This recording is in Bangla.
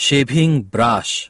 Shaving brush.